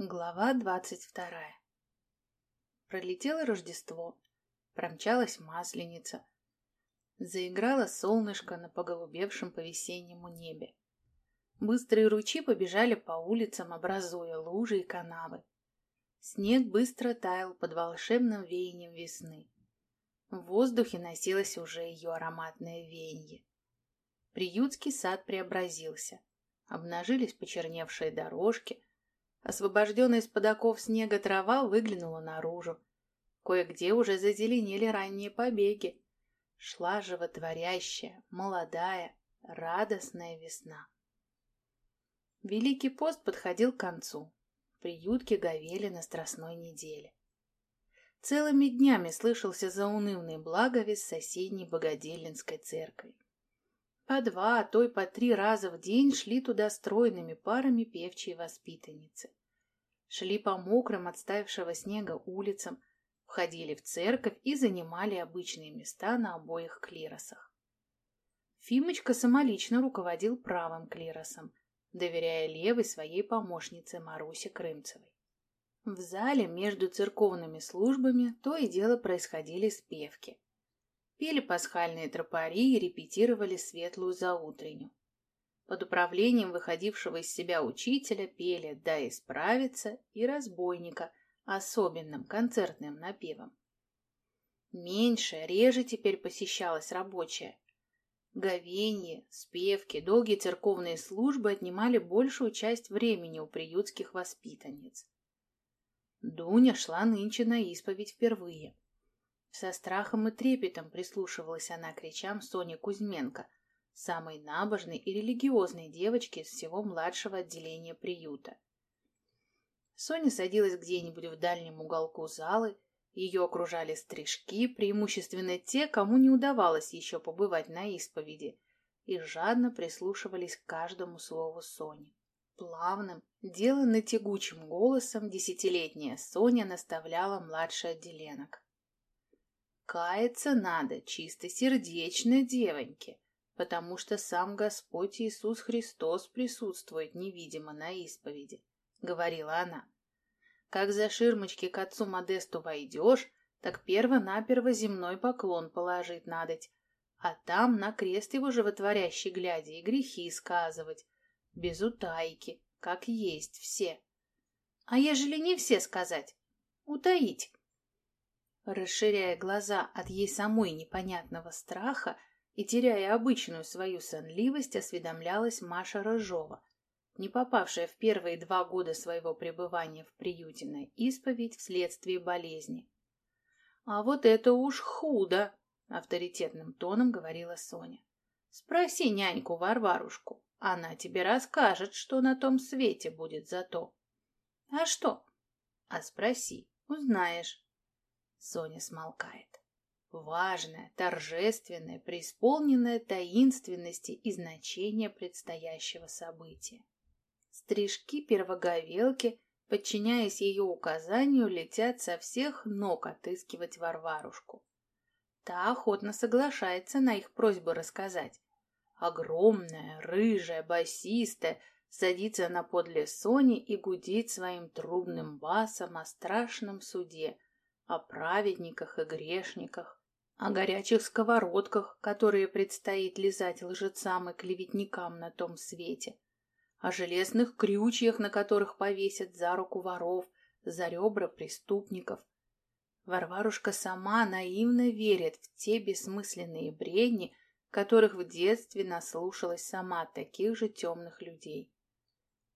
Глава двадцать вторая Пролетело Рождество, промчалась Масленица. Заиграло солнышко на поголубевшем по-весеннему небе. Быстрые ручьи побежали по улицам, образуя лужи и канавы. Снег быстро таял под волшебным веянием весны. В воздухе носилось уже ее ароматное веяние. Приютский сад преобразился. Обнажились почерневшие дорожки — Освобожденная из-под оков снега трава выглянула наружу. Кое-где уже зазеленели ранние побеги. Шла животворящая, молодая, радостная весна. Великий пост подходил к концу. Приютки говели на страстной неделе. Целыми днями слышался заунывный благовест соседней Богоделинской церкви. По два, а то и по три раза в день шли туда стройными парами певчие воспитанницы шли по мокрым от стаившего снега улицам, входили в церковь и занимали обычные места на обоих клиросах. Фимочка самолично руководил правым клиросом, доверяя левой своей помощнице Марусе Крымцевой. В зале между церковными службами то и дело происходили спевки. Пели пасхальные тропари и репетировали светлую заутренню. Под управлением выходившего из себя учителя пели «Да исправится» и «Разбойника» особенным концертным напевом. Меньше, реже теперь посещалась рабочая. Говенье, спевки, долгие церковные службы отнимали большую часть времени у приютских воспитанниц. Дуня шла нынче на исповедь впервые. Со страхом и трепетом прислушивалась она к речам Сони Кузьменко – самой набожной и религиозной девочки из всего младшего отделения приюта. Соня садилась где-нибудь в дальнем уголку залы, ее окружали стрижки, преимущественно те, кому не удавалось еще побывать на исповеди, и жадно прислушивались к каждому слову Сони. Плавным, деланно тягучим голосом десятилетняя Соня наставляла младший отделенок. «Каяться надо чистосердечно, девоньки потому что сам Господь Иисус Христос присутствует невидимо на исповеди, — говорила она. Как за ширмочки к отцу Модесту войдешь, так перво-наперво земной поклон положить надоть, а там на крест его животворящий глядя и грехи сказывать, без утайки, как есть все. А ежели не все сказать, утаить. Расширяя глаза от ей самой непонятного страха, и, теряя обычную свою сонливость, осведомлялась Маша Рыжова, не попавшая в первые два года своего пребывания в приюте на исповедь вследствие болезни. «А вот это уж худо!» — авторитетным тоном говорила Соня. «Спроси няньку Варварушку, она тебе расскажет, что на том свете будет за то». «А что?» «А спроси, узнаешь». Соня смолкает важное, торжественное, преисполненное таинственности и значения предстоящего события. Стрижки первоговелки, подчиняясь ее указанию, летят со всех ног отыскивать Варварушку. Та охотно соглашается на их просьбу рассказать. Огромная, рыжая, басистая, садится на подле Сони и гудит своим трубным басом о страшном суде, о праведниках и грешниках, о горячих сковородках, которые предстоит лизать лжецам и клеветникам на том свете, о железных крючьях, на которых повесят за руку воров, за ребра преступников. Варварушка сама наивно верит в те бессмысленные бредни, которых в детстве наслушалась сама таких же темных людей.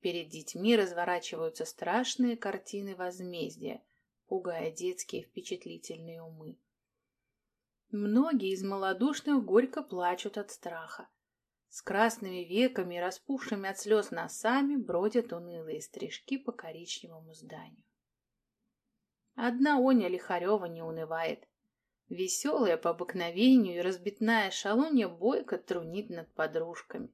Перед детьми разворачиваются страшные картины возмездия, пугая детские впечатлительные умы. Многие из малодушных горько плачут от страха. С красными веками и распухшими от слез носами бродят унылые стрижки по коричневому зданию. Одна Оня Лихарева не унывает. Веселая по обыкновению и разбитная шалунья бойко трунит над подружками.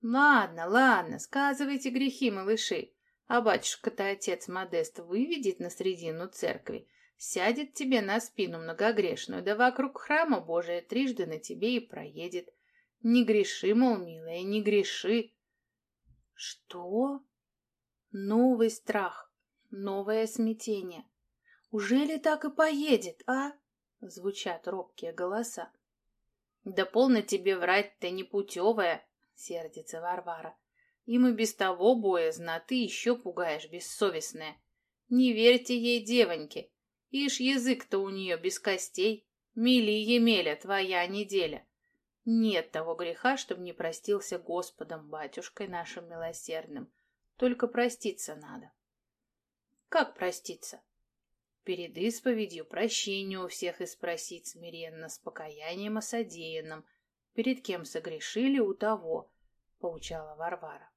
«Ладно, ладно, сказывайте грехи, малыши, а батюшка-то отец Модест выведет на средину церкви, Сядет тебе на спину многогрешную, да вокруг храма Божия трижды на тебе и проедет. Не греши, мол, милая, не греши. Что? Новый страх, новое смятение. «Ужели так и поедет, а?» — звучат робкие голоса. «Да полно тебе врать, ты непутевая!» — сердится Варвара. «Им и без того боязно, а ты еще пугаешь, бессовестная. Не верьте ей, девоньки. Ишь, язык-то у нее без костей. Мили Емеля, твоя неделя. Нет того греха, чтобы не простился Господом, батюшкой нашим милосердным. Только проститься надо. Как проститься? Перед исповедью прощения у всех и спросить смиренно, с покаянием о содеянном. Перед кем согрешили, у того, — поучала Варвара.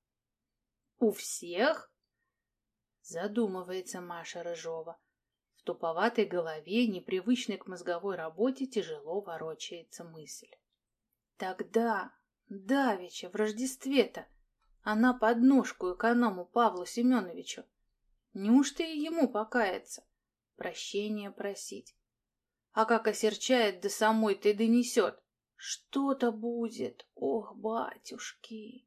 У всех? Задумывается Маша Рыжова. В туповатой голове, непривычной к мозговой работе, тяжело ворочается мысль. Тогда, давеча, в Рождестве-то, она подножку эконому Павлу Семеновичу. Неужто и ему покаяться? Прощения просить. А как осерчает до самой ты донесет. Что-то будет, ох, батюшки!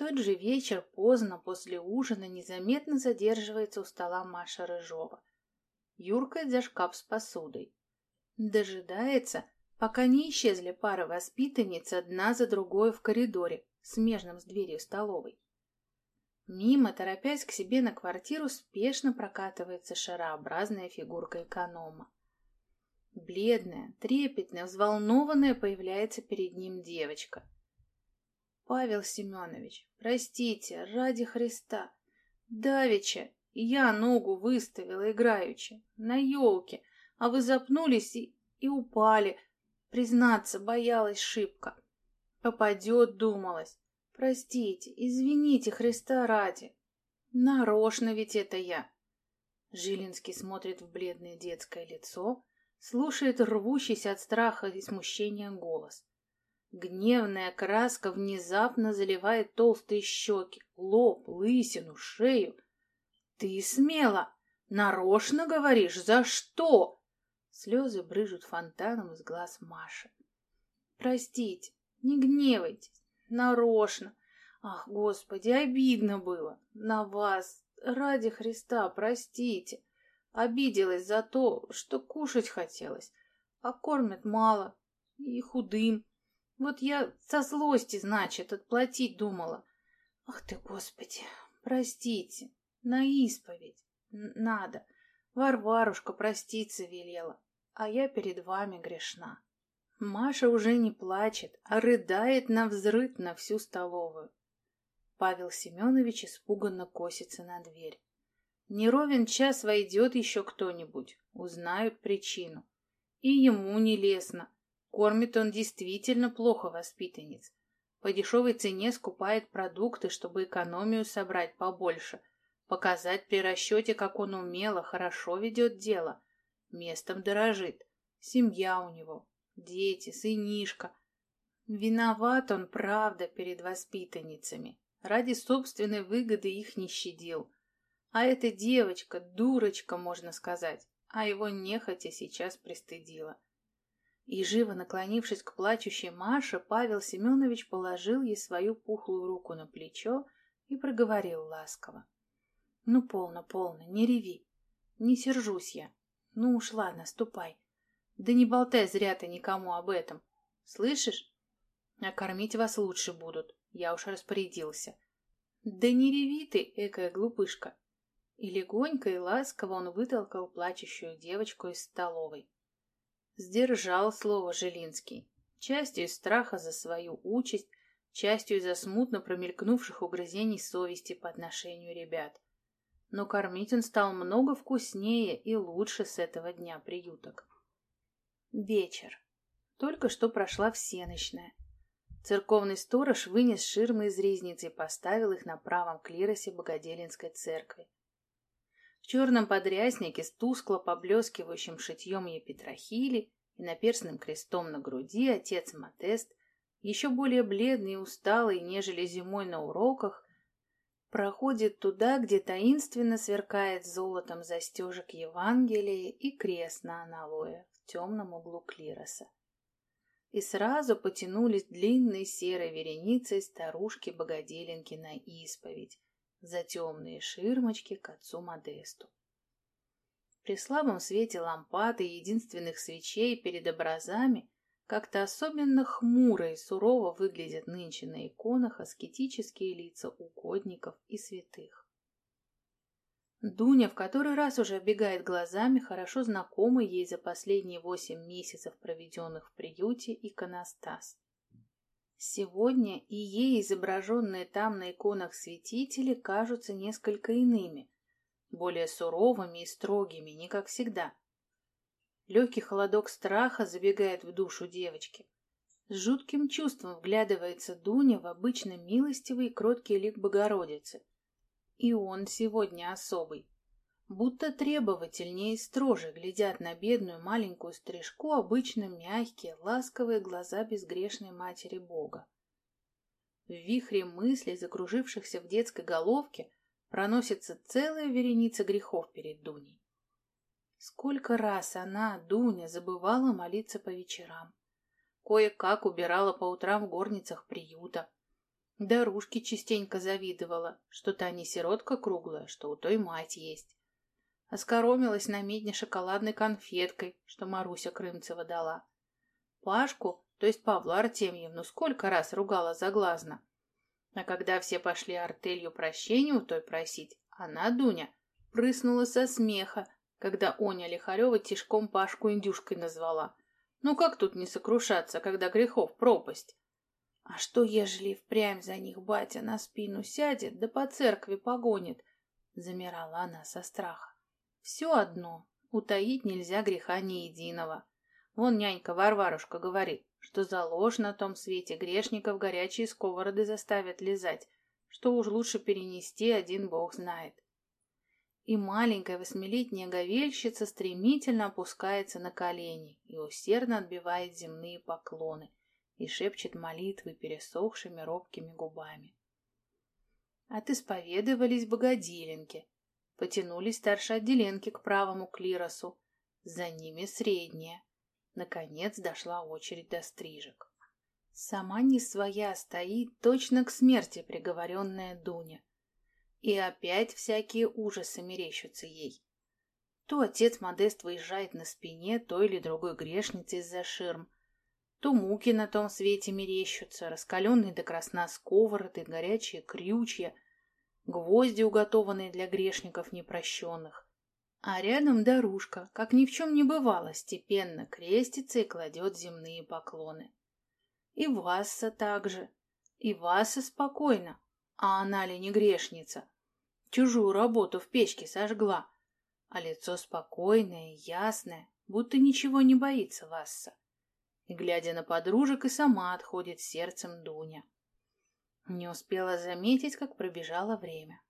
Тот же вечер, поздно, после ужина, незаметно задерживается у стола Маша Рыжова. Юркает за шкаф с посудой. Дожидается, пока не исчезли пары воспитанниц одна за другой в коридоре, смежном с дверью столовой. Мимо, торопясь к себе на квартиру, спешно прокатывается шарообразная фигурка эконома. Бледная, трепетная, взволнованная появляется перед ним девочка — Павел Семенович, простите, ради Христа. Давеча я ногу выставила играючи, на елке, а вы запнулись и, и упали. Признаться, боялась шибко. Попадет, думалась. Простите, извините, Христа ради. Нарочно ведь это я. Жилинский смотрит в бледное детское лицо, слушает рвущийся от страха и смущения голос. Гневная краска внезапно заливает толстые щеки, лоб, лысину, шею. «Ты смела! Нарочно говоришь? За что?» Слезы брыжут фонтаном из глаз Маши. «Простите, не гневайтесь, нарочно. Ах, Господи, обидно было. На вас, ради Христа, простите. Обиделась за то, что кушать хотелось, а кормят мало и худым. Вот я со злости, значит, отплатить думала. Ах ты, Господи, простите, на исповедь. Надо. Варварушка проститься велела, а я перед вами грешна. Маша уже не плачет, а рыдает на взрыв на всю столовую. Павел Семенович испуганно косится на дверь. Не ровен час войдет еще кто-нибудь, узнают причину. И ему не лестно, Кормит он действительно плохо воспитанниц. По дешевой цене скупает продукты, чтобы экономию собрать побольше. Показать при расчете, как он умело, хорошо ведет дело. Местом дорожит. Семья у него, дети, сынишка. Виноват он, правда, перед воспитанницами. Ради собственной выгоды их не щадил. А эта девочка, дурочка, можно сказать, а его нехотя сейчас пристыдила. И, живо наклонившись к плачущей Маше, Павел Семенович положил ей свою пухлую руку на плечо и проговорил ласково. — Ну, полно, полно, не реви. Не сержусь я. Ну уж ладно, ступай. Да не болтай зря ты никому об этом. Слышишь? А кормить вас лучше будут. Я уж распорядился. Да не реви ты, экая глупышка. И легонько и ласково он вытолкал плачущую девочку из столовой. Сдержал слово Жилинский, частью из страха за свою участь, частью из-за смутно промелькнувших угрызений совести по отношению ребят. Но кормить он стал много вкуснее и лучше с этого дня приюток. Вечер. Только что прошла всеночная. Церковный сторож вынес ширмы из ризницы и поставил их на правом клиросе Богоделинской церкви черном подряснике с тускло поблескивающим шитьем епитрахили и наперстным крестом на груди отец Матест, еще более бледный и усталый, нежели зимой на уроках, проходит туда, где таинственно сверкает золотом застежек Евангелия и крест на аналое в темном углу клироса. И сразу потянулись длинной серой вереницей старушки-богоделенки на исповедь, за темные ширмочки к отцу Модесту. При слабом свете лампад и единственных свечей перед образами как-то особенно хмуро и сурово выглядят нынче на иконах аскетические лица угодников и святых. Дуня в который раз уже оббегает глазами хорошо знакомый ей за последние восемь месяцев, проведенных в приюте, иконостас. Сегодня и ей изображенные там на иконах святители кажутся несколько иными, более суровыми и строгими, не как всегда. Легкий холодок страха забегает в душу девочки. С жутким чувством вглядывается Дуня в обычно милостивый и кроткий лик Богородицы. И он сегодня особый. Будто требовательнее и строже глядят на бедную маленькую стрижку обычно мягкие, ласковые глаза безгрешной Матери Бога. В вихре мыслей, закружившихся в детской головке, проносится целая вереница грехов перед Дуней. Сколько раз она, Дуня, забывала молиться по вечерам. Кое-как убирала по утрам в горницах приюта, Дарушке частенько завидовала, что та не сиротка круглая, что у той мать есть. Оскоромилась на медне шоколадной конфеткой, что Маруся Крымцева дала. Пашку, то есть Павлу Артемьевну, сколько раз ругала заглазно. А когда все пошли артелью прощения у той просить, она, Дуня, прыснула со смеха, когда Оня Лихарева тишком Пашку индюшкой назвала. Ну как тут не сокрушаться, когда грехов пропасть? А что, ежели впрямь за них батя на спину сядет, да по церкви погонит? Замирала она со страха. Все одно, утаить нельзя греха ни единого. Вон нянька Варварушка говорит, что за ложь на том свете грешников горячие сковороды заставят лизать, что уж лучше перенести, один бог знает. И маленькая восьмилетняя говельщица стремительно опускается на колени и усердно отбивает земные поклоны — и шепчет молитвы пересохшими робкими губами. От исповедовались богодиленки, потянулись старшеотделенки к правому клиросу, за ними средняя. Наконец дошла очередь до стрижек. Сама не своя стоит, точно к смерти приговоренная Дуня. И опять всякие ужасы мерещатся ей. То отец Модест выезжает на спине той или другой грешницы из-за ширм, то муки на том свете мерещутся, раскаленные до красна сковороды, горячие крючья, гвозди, уготованные для грешников непрощенных. А рядом дорожка, как ни в чем не бывало, степенно крестится и кладет земные поклоны. И Васса также. И Васса спокойно. А она ли не грешница? Чужую работу в печке сожгла. А лицо спокойное, ясное, будто ничего не боится Васса и, глядя на подружек, и сама отходит сердцем Дуня. Не успела заметить, как пробежало время.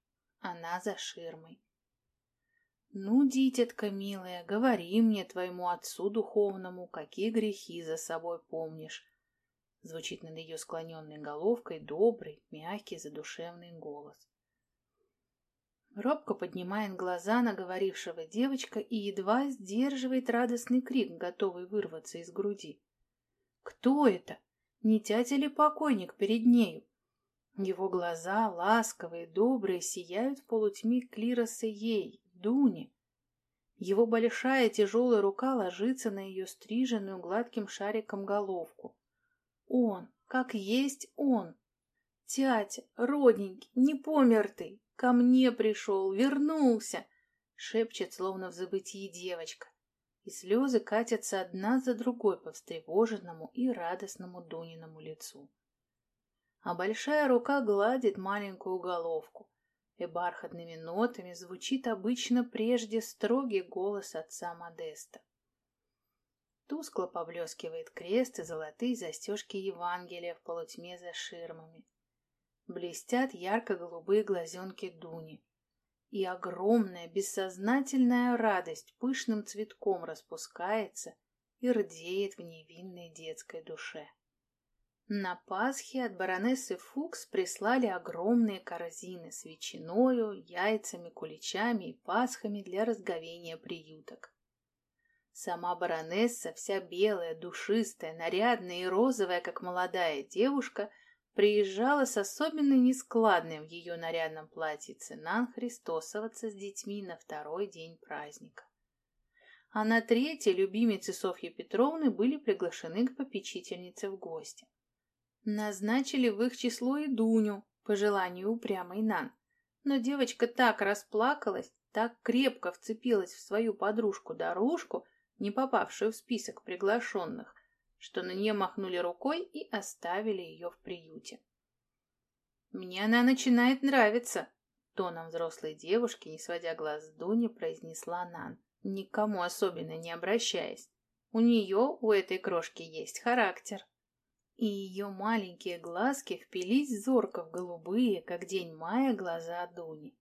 Она за ширмой. «Ну, дитятка милая, говори мне, твоему отцу духовному, какие грехи за собой помнишь?» Звучит над ее склоненной головкой добрый, мягкий, задушевный голос. Робко поднимает глаза на говорившего девочка и едва сдерживает радостный крик, готовый вырваться из груди. Кто это? Не тятя ли покойник перед нею? Его глаза, ласковые, добрые, сияют в полутьме клироса ей, Дуне. Его большая тяжелая рука ложится на ее стриженную гладким шариком головку. Он, как есть он. Тятя, родненький, не помер ты, ко мне пришел, вернулся, шепчет, словно в забытии девочка и слезы катятся одна за другой по встревоженному и радостному Дуниному лицу. А большая рука гладит маленькую головку, и бархатными нотами звучит обычно прежде строгий голос отца Модеста. Тускло поблескивает крест и золотые застежки Евангелия в полутьме за ширмами. Блестят ярко-голубые глазенки Дуни и огромная бессознательная радость пышным цветком распускается и рдеет в невинной детской душе. На Пасхе от баронессы Фукс прислали огромные корзины с ветчиною, яйцами, куличами и пасхами для разговения приюток. Сама баронесса, вся белая, душистая, нарядная и розовая, как молодая девушка, приезжала с особенно нескладным в ее нарядном платьице Нан Христосоваться с детьми на второй день праздника. А на третий любимицы Софьи Петровны были приглашены к попечительнице в гости. Назначили в их число и Дуню, по желанию упрямой Нан. Но девочка так расплакалась, так крепко вцепилась в свою подружку-дорожку, не попавшую в список приглашенных, что на нее махнули рукой и оставили ее в приюте. «Мне она начинает нравиться», — тоном взрослой девушки, не сводя глаз с Дуни, произнесла Нан, никому особенно не обращаясь. «У нее, у этой крошки, есть характер» и ее маленькие глазки впились зорко в голубые, как день мая, глаза Дуни.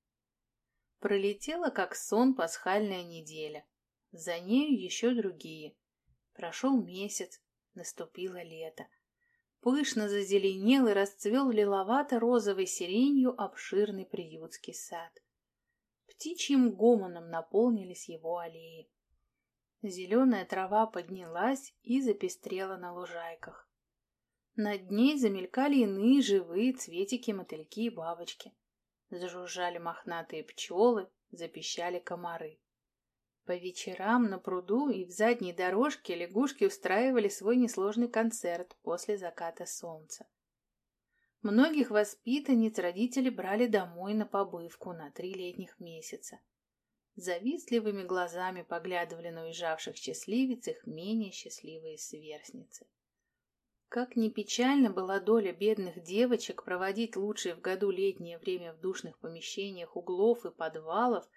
Пролетела, как сон, пасхальная неделя. За нею еще другие. Прошел месяц, наступило лето. Пышно зазеленел и расцвел лиловато-розовой сиренью обширный приютский сад. Птичьим гомоном наполнились его аллеи. Зеленая трава поднялась и запестрела на лужайках. Над ней замелькали иные живые цветики, мотыльки и бабочки. Зажужжали мохнатые пчелы, запищали комары. По вечерам на пруду и в задней дорожке лягушки устраивали свой несложный концерт после заката солнца. Многих воспитанниц родители брали домой на побывку на три летних месяца. Завистливыми глазами поглядывали на уезжавших счастливиц их менее счастливые сверстницы. Как ни печально была доля бедных девочек проводить лучшее в году летнее время в душных помещениях углов и подвалов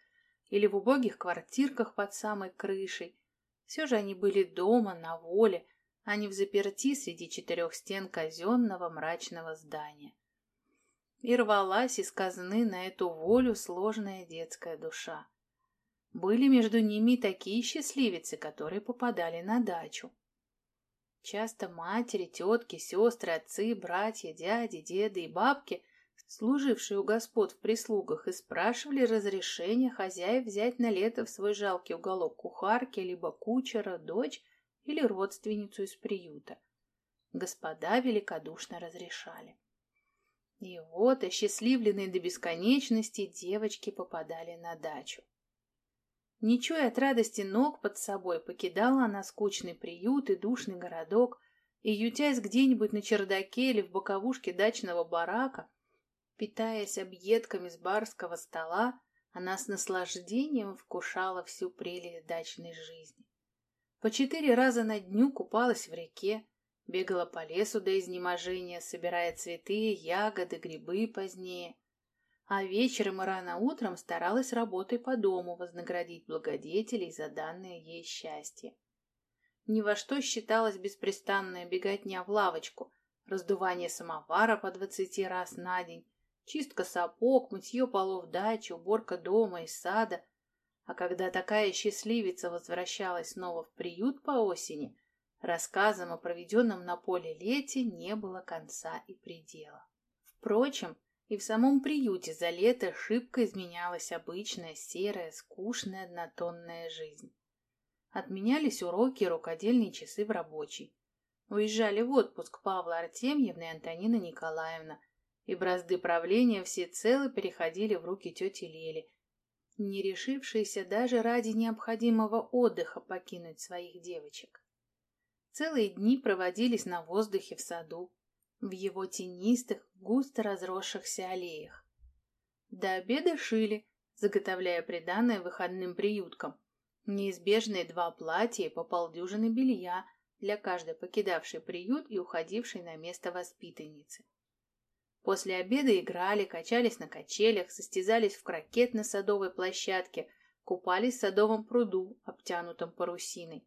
или в убогих квартирках под самой крышей, все же они были дома, на воле, а не в заперти среди четырех стен казенного мрачного здания. И рвалась из казны на эту волю сложная детская душа. Были между ними такие счастливицы, которые попадали на дачу. Часто матери, тетки, сестры, отцы, братья, дяди, деды и бабки, служившие у господ в прислугах, и спрашивали разрешения хозяев взять на лето в свой жалкий уголок кухарки, либо кучера, дочь или родственницу из приюта. Господа великодушно разрешали. И вот, осчастливленные до бесконечности, девочки попадали на дачу. Не чуя от радости ног под собой, покидала она скучный приют и душный городок, и, ютясь где-нибудь на чердаке или в боковушке дачного барака, питаясь объедками с барского стола, она с наслаждением вкушала всю прелесть дачной жизни. По четыре раза на дню купалась в реке, бегала по лесу до изнеможения, собирая цветы, ягоды, грибы позднее, а вечером и рано утром старалась работой по дому вознаградить благодетелей за данное ей счастье. Ни во что считалась беспрестанная беготня в лавочку, раздувание самовара по двадцати раз на день, чистка сапог, мытье полов дачи, уборка дома и сада. А когда такая счастливица возвращалась снова в приют по осени, рассказам о проведенном на поле лете не было конца и предела. Впрочем, и в самом приюте за лето шибко изменялась обычная серая, скучная однотонная жизнь. Отменялись уроки и рукодельные часы в рабочий. Уезжали в отпуск Павла Артемьевна и Антонина Николаевна, и бразды правления всецело переходили в руки тети Лели, не решившиеся даже ради необходимого отдыха покинуть своих девочек. Целые дни проводились на воздухе в саду, в его тенистых, густо разросшихся аллеях. До обеда шили, заготовляя приданное выходным приюткам. Неизбежные два платья и по полдюжины белья для каждой покидавшей приют и уходившей на место воспитанницы. После обеда играли, качались на качелях, состязались в крокет на садовой площадке, купались в садовом пруду, обтянутом парусиной.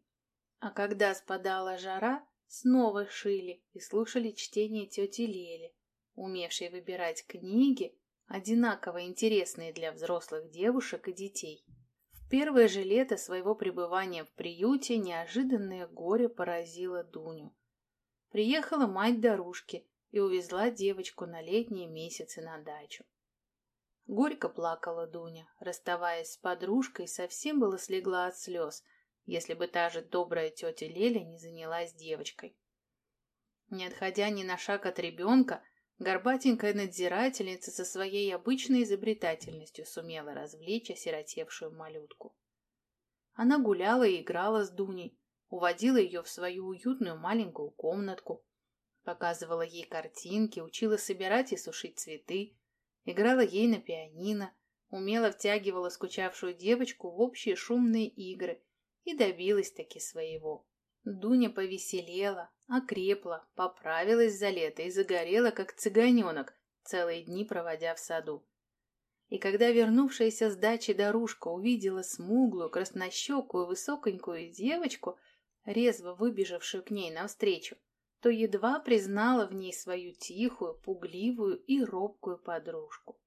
А когда спадала жара, снова шили и слушали чтение тети Лели, умевшей выбирать книги, одинаково интересные для взрослых девушек и детей. В первое же лето своего пребывания в приюте неожиданное горе поразило Дуню. Приехала мать Дарушки и увезла девочку на летние месяцы на дачу. Горько плакала Дуня, расставаясь с подружкой, совсем было слегла от слез – если бы та же добрая тетя Леля не занялась девочкой. Не отходя ни на шаг от ребенка, Горбатенькая надзирательница со своей обычной изобретательностью сумела развлечь осиротевшую малютку. Она гуляла и играла с Дуней, уводила ее в свою уютную маленькую комнатку, показывала ей картинки, учила собирать и сушить цветы, играла ей на пианино, умело втягивала скучавшую девочку в общие шумные игры и добилась таки своего. Дуня повеселела, окрепла, поправилась за лето и загорела, как цыганенок, целые дни проводя в саду. И когда вернувшаяся с дачи Дарушка увидела смуглую, краснощекую, высоконькую девочку, резво выбежавшую к ней навстречу, то едва признала в ней свою тихую, пугливую и робкую подружку.